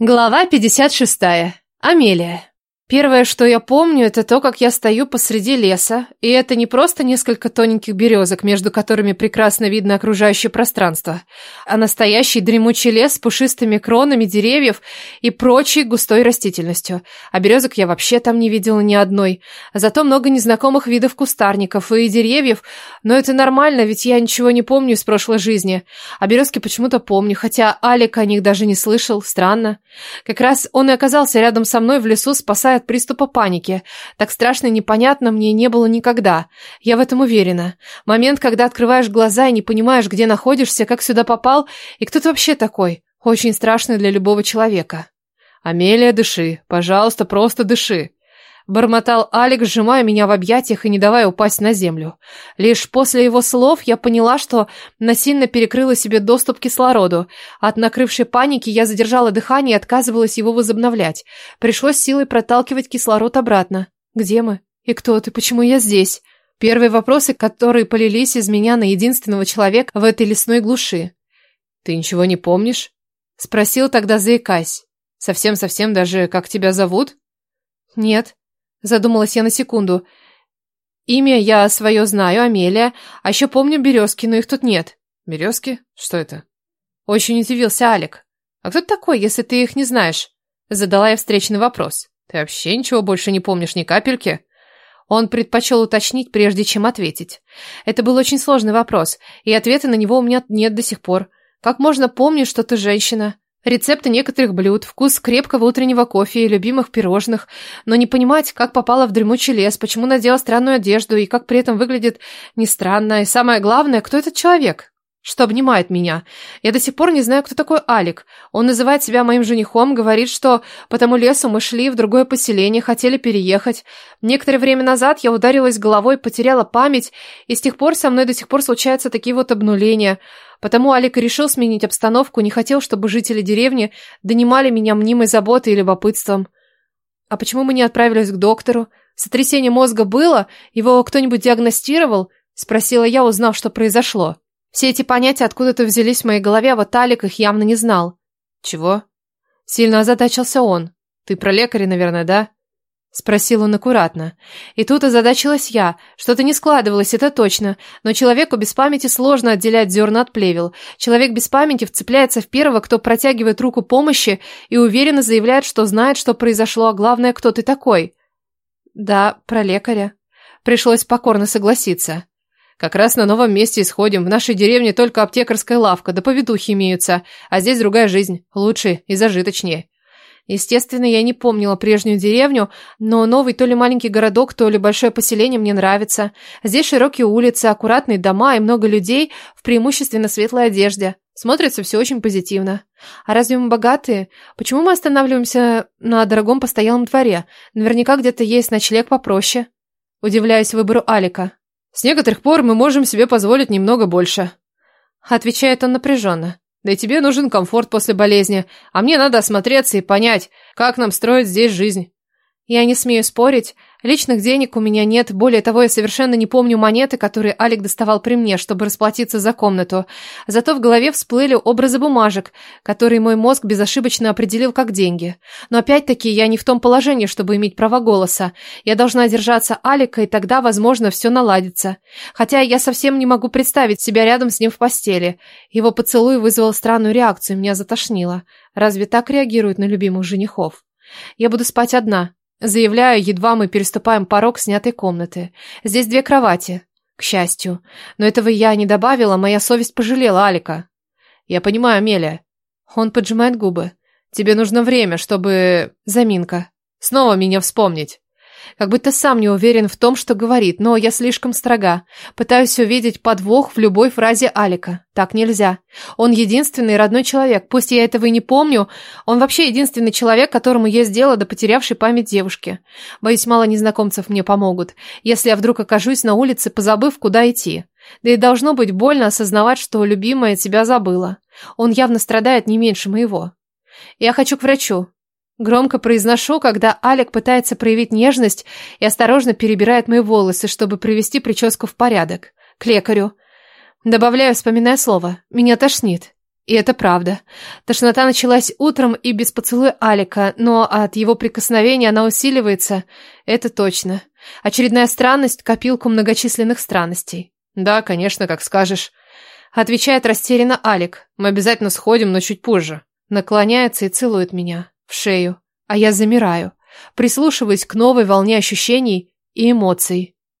Глава 56. Амелия. Первое, что я помню, это то, как я стою посреди леса, и это не просто несколько тоненьких березок, между которыми прекрасно видно окружающее пространство, а настоящий дремучий лес с пушистыми кронами деревьев и прочей густой растительностью. А березок я вообще там не видела ни одной. Зато много незнакомых видов кустарников и деревьев, но это нормально, ведь я ничего не помню из прошлой жизни. А березки почему-то помню, хотя Алик о них даже не слышал, странно. Как раз он и оказался рядом со мной в лесу, спасая от приступа паники. Так страшно и непонятно мне не было никогда. Я в этом уверена. Момент, когда открываешь глаза и не понимаешь, где находишься, как сюда попал, и кто ты вообще такой, очень страшный для любого человека. «Амелия, дыши. Пожалуйста, просто дыши», Бормотал Алик, сжимая меня в объятиях и не давая упасть на землю. Лишь после его слов я поняла, что насильно перекрыла себе доступ к кислороду. От накрывшей паники я задержала дыхание и отказывалась его возобновлять. Пришлось силой проталкивать кислород обратно. «Где мы? И кто ты? Почему я здесь?» Первые вопросы, которые полились из меня на единственного человека в этой лесной глуши. «Ты ничего не помнишь?» Спросил тогда, заикаясь. «Совсем-совсем даже, как тебя зовут?» «Нет», Задумалась я на секунду. Имя я свое знаю, Амелия, а еще помню березки, но их тут нет. Березки? Что это? Очень удивился Алик. А кто ты такой, если ты их не знаешь? Задала я встречный вопрос. Ты вообще ничего больше не помнишь ни капельки? Он предпочел уточнить, прежде чем ответить. Это был очень сложный вопрос, и ответа на него у меня нет до сих пор. Как можно помнить, что ты женщина? Рецепты некоторых блюд, вкус крепкого утреннего кофе и любимых пирожных, но не понимать, как попала в дремучий лес, почему надела странную одежду и как при этом выглядит не странно, и самое главное, кто этот человек, что обнимает меня. Я до сих пор не знаю, кто такой Алик. Он называет себя моим женихом, говорит, что по тому лесу мы шли в другое поселение, хотели переехать. Некоторое время назад я ударилась головой, потеряла память, и с тех пор со мной до сих пор случаются такие вот обнуления – Потому Алик решил сменить обстановку, не хотел, чтобы жители деревни донимали меня мнимой заботой и любопытством. А почему мы не отправились к доктору? Сотрясение мозга было? Его кто-нибудь диагностировал? Спросила я, узнав, что произошло. Все эти понятия откуда-то взялись в моей голове, а вот Алик их явно не знал. Чего? Сильно озадачился он. Ты про лекаря, наверное, да? Спросил он аккуратно. И тут озадачилась я. Что-то не складывалось, это точно. Но человеку без памяти сложно отделять зерна от плевел. Человек без памяти вцепляется в первого, кто протягивает руку помощи и уверенно заявляет, что знает, что произошло, а главное, кто ты такой. Да, про лекаря. Пришлось покорно согласиться. Как раз на новом месте исходим. В нашей деревне только аптекарская лавка, да повитухи имеются. А здесь другая жизнь. Лучше и зажиточнее. Естественно, я не помнила прежнюю деревню, но новый то ли маленький городок, то ли большое поселение мне нравится. Здесь широкие улицы, аккуратные дома и много людей в преимущественно светлой одежде. Смотрится все очень позитивно. А разве мы богатые? Почему мы останавливаемся на дорогом постоялом дворе? Наверняка где-то есть ночлег попроще. Удивляюсь выбору Алика. С некоторых пор мы можем себе позволить немного больше. Отвечает он напряженно. Да и тебе нужен комфорт после болезни, а мне надо осмотреться и понять, как нам строить здесь жизнь. Я не смею спорить. Личных денег у меня нет. Более того, я совершенно не помню монеты, которые Алик доставал при мне, чтобы расплатиться за комнату. Зато в голове всплыли образы бумажек, которые мой мозг безошибочно определил как деньги. Но опять-таки я не в том положении, чтобы иметь право голоса. Я должна держаться Алика, и тогда, возможно, все наладится. Хотя я совсем не могу представить себя рядом с ним в постели. Его поцелуй вызвал странную реакцию, меня затошнило. Разве так реагируют на любимых женихов? Я буду спать одна, Заявляю, едва мы переступаем порог снятой комнаты. Здесь две кровати, к счастью. Но этого я не добавила, моя совесть пожалела Алика. Я понимаю, Амелия. Он поджимает губы. Тебе нужно время, чтобы... Заминка. Снова меня вспомнить. Как будто сам не уверен в том, что говорит, но я слишком строга. Пытаюсь увидеть подвох в любой фразе Алика. Так нельзя. Он единственный родной человек. Пусть я этого и не помню, он вообще единственный человек, которому есть дело до потерявшей память девушки. Боюсь, мало незнакомцев мне помогут, если я вдруг окажусь на улице, позабыв, куда идти. Да и должно быть больно осознавать, что любимая тебя забыла. Он явно страдает не меньше моего. Я хочу к врачу. Громко произношу, когда Алек пытается проявить нежность и осторожно перебирает мои волосы, чтобы привести прическу в порядок. К лекарю. Добавляю, вспоминая слово. Меня тошнит. И это правда. Тошнота началась утром и без поцелуя Алика, но от его прикосновения она усиливается, это точно. Очередная странность – копилку многочисленных странностей. Да, конечно, как скажешь. Отвечает растерянно Алик. Мы обязательно сходим, но чуть позже. Наклоняется и целует меня в шею. А я замираю, прислушиваясь к новой волне ощущений и эмоций.